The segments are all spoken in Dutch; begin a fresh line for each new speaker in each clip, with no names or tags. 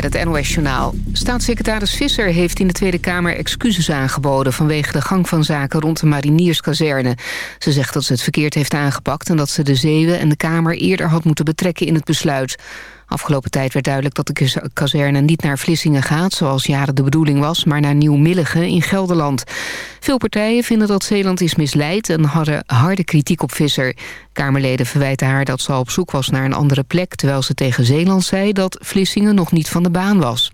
met het NOS-journaal. Staatssecretaris Visser heeft in de Tweede Kamer excuses aangeboden... vanwege de gang van zaken rond de marinierskazerne. Ze zegt dat ze het verkeerd heeft aangepakt... en dat ze de Zeeuwen en de Kamer eerder had moeten betrekken in het besluit. Afgelopen tijd werd duidelijk dat de kazerne niet naar Vlissingen gaat... zoals jaren de bedoeling was, maar naar Nieuw-Milligen in Gelderland. Veel partijen vinden dat Zeeland is misleid... en hadden harde kritiek op Visser. Kamerleden verwijten haar dat ze al op zoek was naar een andere plek... terwijl ze tegen Zeeland zei dat Vlissingen nog niet van de baan was.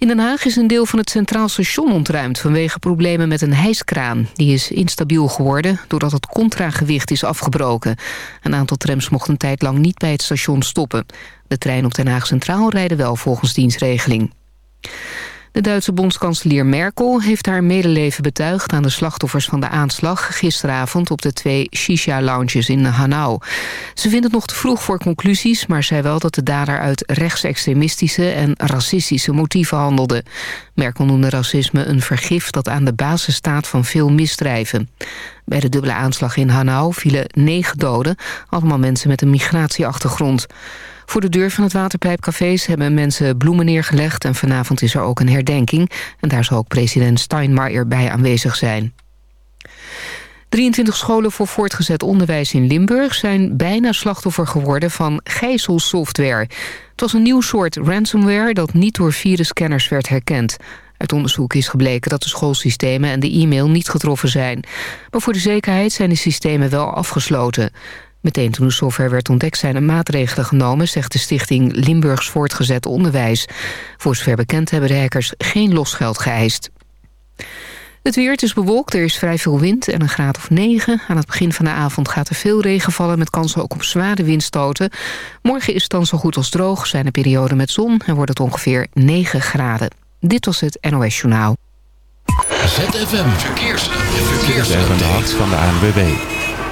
In Den Haag is een deel van het Centraal Station ontruimd... vanwege problemen met een hijskraan. Die is instabiel geworden doordat het contragewicht is afgebroken. Een aantal trams mocht een tijd lang niet bij het station stoppen. De trein op Den Haag Centraal rijden wel volgens dienstregeling. De Duitse bondskanselier Merkel heeft haar medeleven betuigd... aan de slachtoffers van de aanslag gisteravond op de twee shisha-lounges in Hanau. Ze vindt het nog te vroeg voor conclusies... maar zei wel dat de dader uit rechtsextremistische en racistische motieven handelde. Merkel noemde racisme een vergif dat aan de basis staat van veel misdrijven. Bij de dubbele aanslag in Hanau vielen negen doden... allemaal mensen met een migratieachtergrond. Voor de deur van het waterpijpcafés hebben mensen bloemen neergelegd... en vanavond is er ook een herdenking. En daar zal ook president Steinmeier bij aanwezig zijn. 23 scholen voor voortgezet onderwijs in Limburg... zijn bijna slachtoffer geworden van gijzelsoftware. Het was een nieuw soort ransomware dat niet door virusscanners werd herkend. Uit onderzoek is gebleken dat de schoolsystemen en de e-mail niet getroffen zijn. Maar voor de zekerheid zijn de systemen wel afgesloten. Meteen toen de software werd ontdekt zijn er maatregelen genomen... zegt de stichting Limburgs Voortgezet Onderwijs. Voor zover bekend hebben de hackers geen losgeld geëist. Het weer, het is bewolkt, er is vrij veel wind en een graad of 9. Aan het begin van de avond gaat er veel regen vallen... met kansen ook op zware windstoten. Morgen is het dan zo goed als droog, zijn er perioden met zon... en wordt het ongeveer 9 graden. Dit was het NOS Journaal.
ZFM Verkeers. Verkeers.
De hart van de ANWB.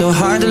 So hard to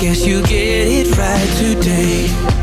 guess you get it right today.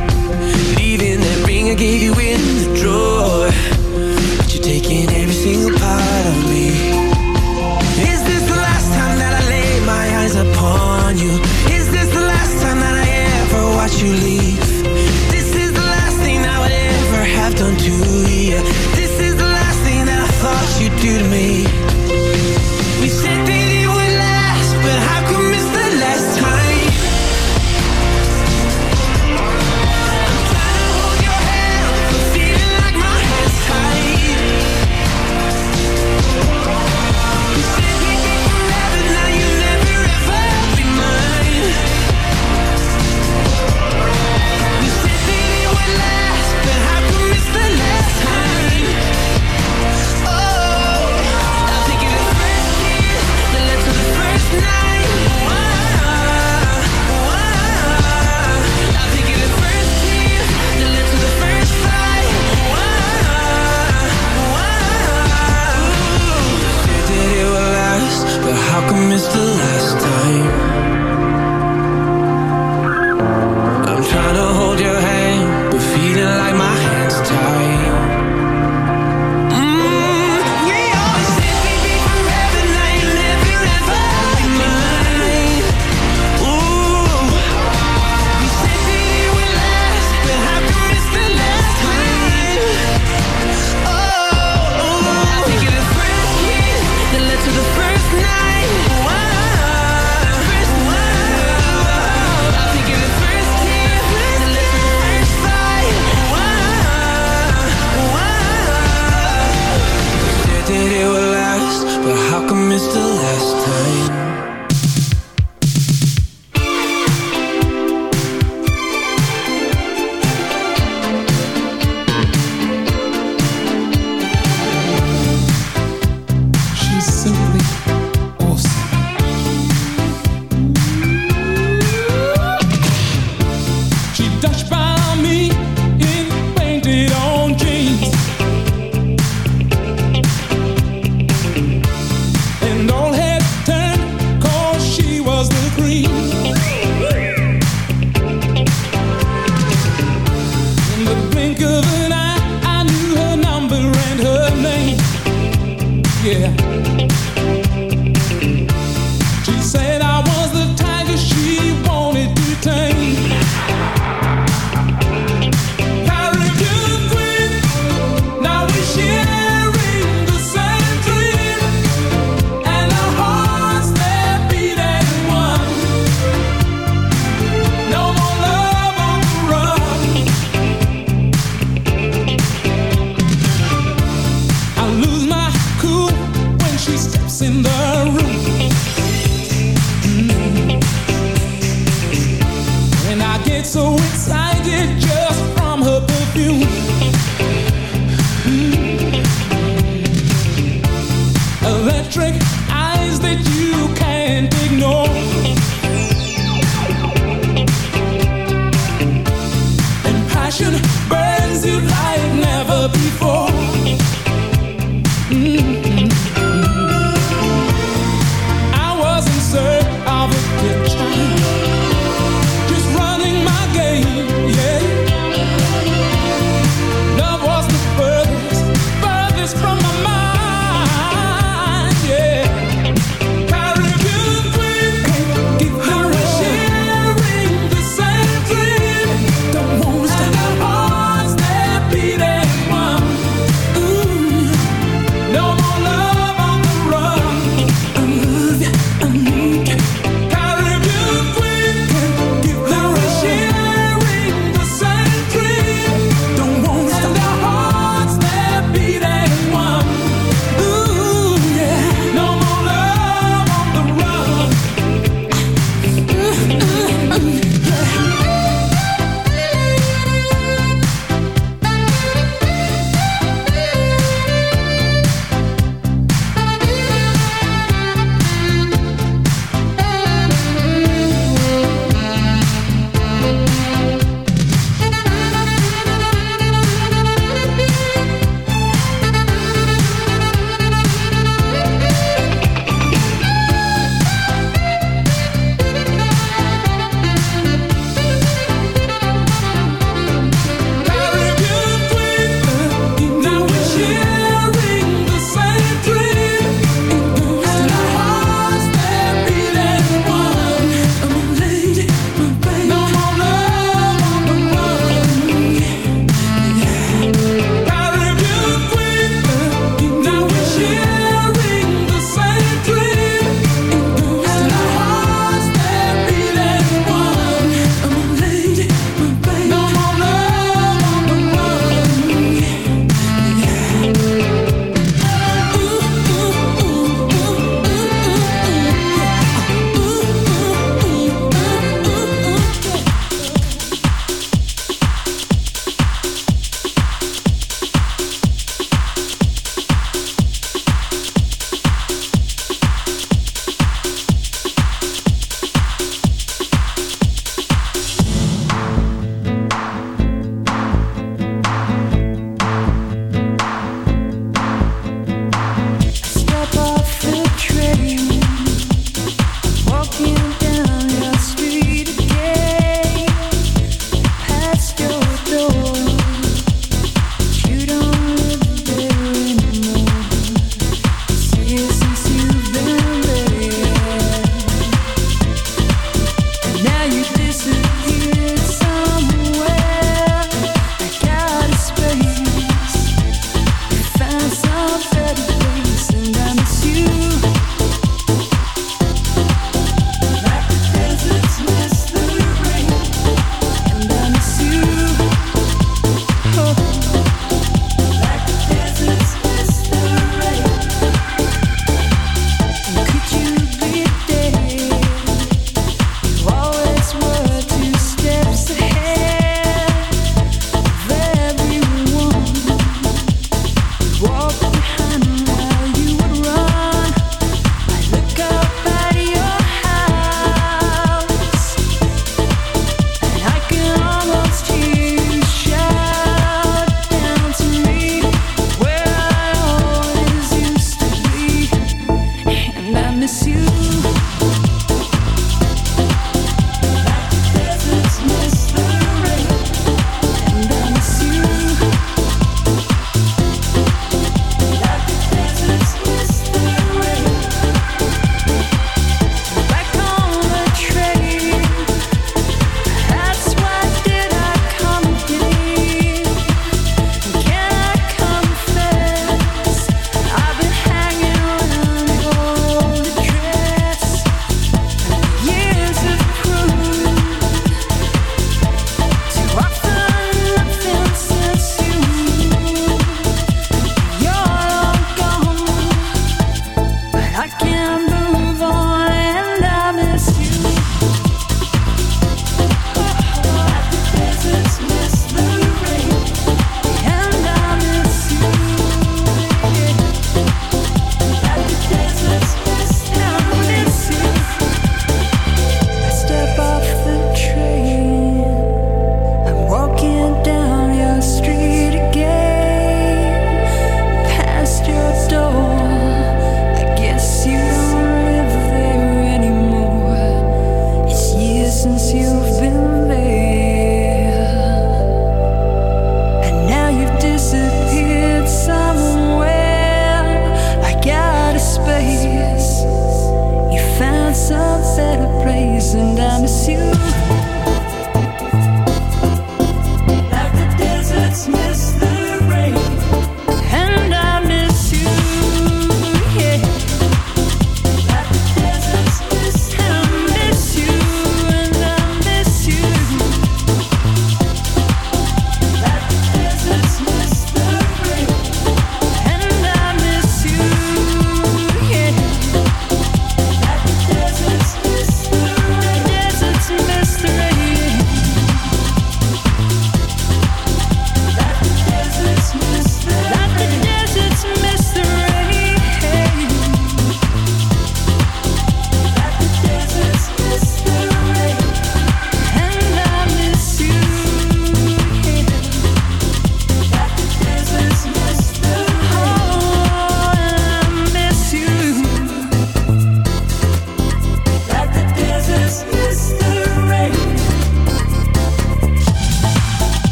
Miss you.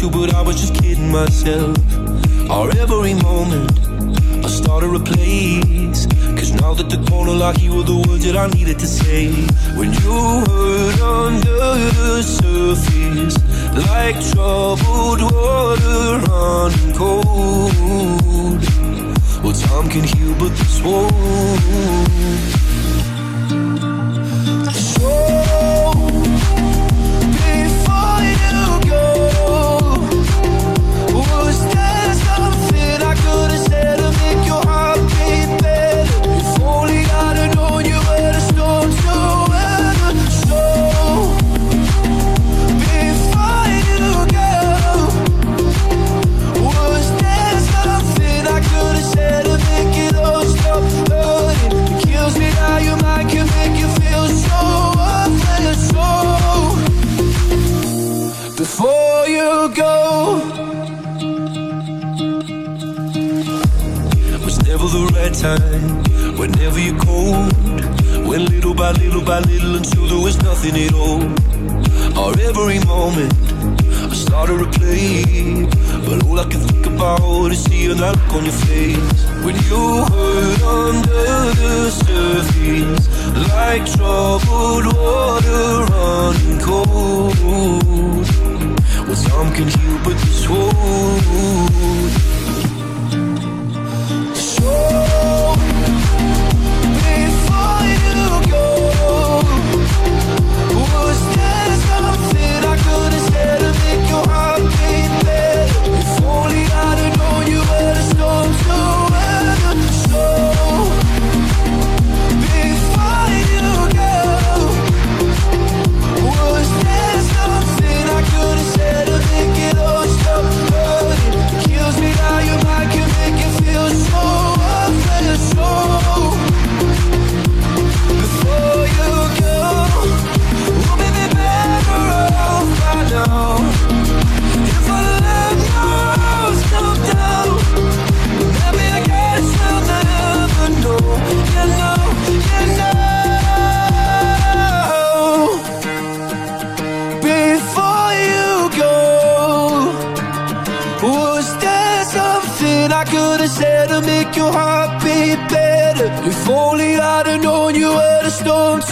you, but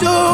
is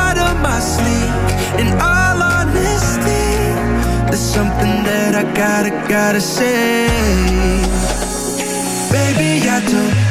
my. In all honesty, there's something that I gotta, gotta say. Baby, I don't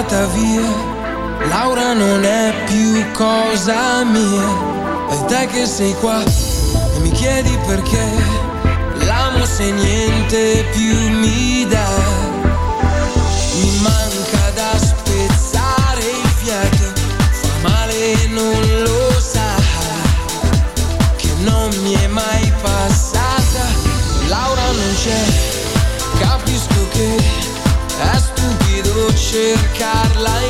andata via. Laura non è più cosa mia, è te che sei qua e mi chiedi perché. L'amo se niente più mi dà.
Carla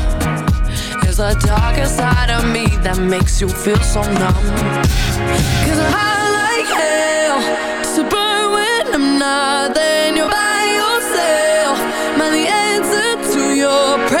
A darker side of me that makes you feel so numb. Cause I like hell to burn when I'm not there. and You're by yourself. I the answer to your prayers?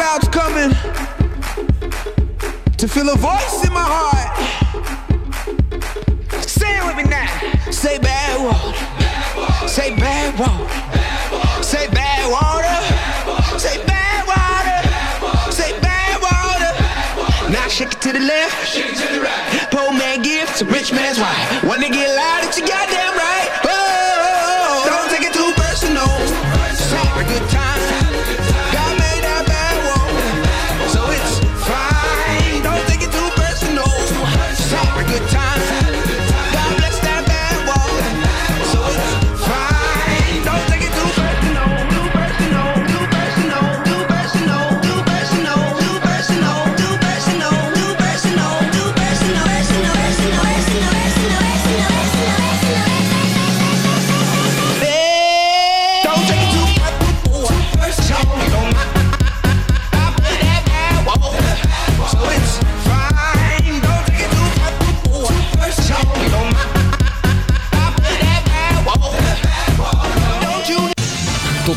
clouds coming to feel a voice in my heart. Say it with me now. Say bad water. Say bad water. Say bad water. Say bad water. Say bad water. Now shake it to the left. Shake it to the right. Poor man gives to rich man's wife. When they get loud, that you
got